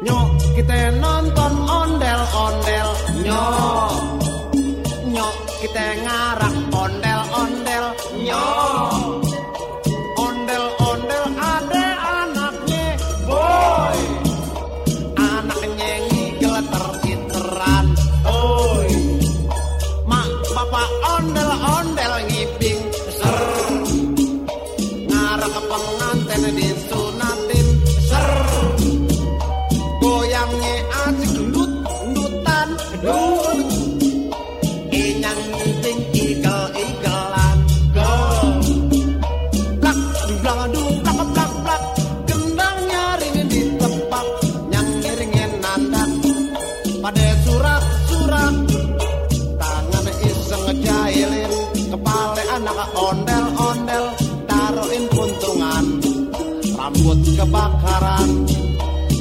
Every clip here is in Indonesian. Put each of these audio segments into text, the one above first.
Nyok kita nonton ondel-ondel. Nyok Nyok kita ngarak ondel-ondel. Nyok Ondel-ondel ngiping. Ser Ngarak pengantin disunatin goyangnya asik gendut gendutan gedut inyang ngiding igel igelan go. Plak dublang dublak plak plak gendang nyaring ditepak nyang ngiringin nandak pada surak tangan iseng ngejailin kepala anak ondel ondel taruhin puntungan. Rambut kebakaran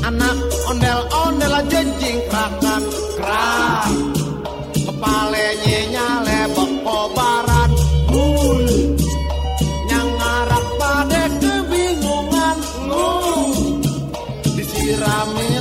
anak ondel-ondel aja jingkrakan kerak kepalanya nyale kobaran hul yang ngarap pada kebingungan. Ngung disiramin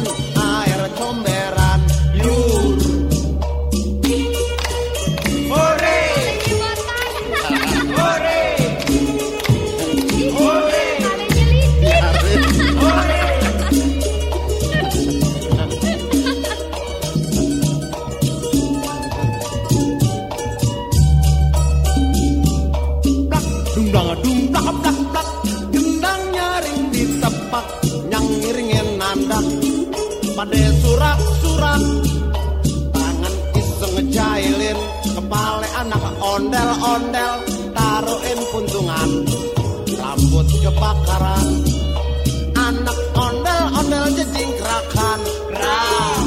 bangadung blak blak blak gendang nyaring di tempat yang ngiringin nanda. Pada surat-surat tangan iseng ngejailin kepala anak ondel-ondel taruhin puntungan. Rambut kebakaran anak ondel-ondel jejing kerakan rak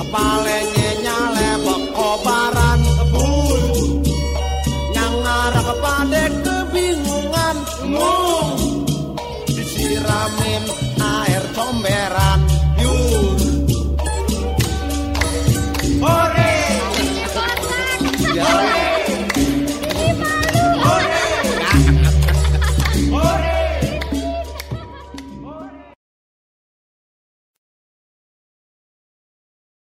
kepalanya nyale kobaran, kebul nyangara kepada kebingunganmu. Disiramin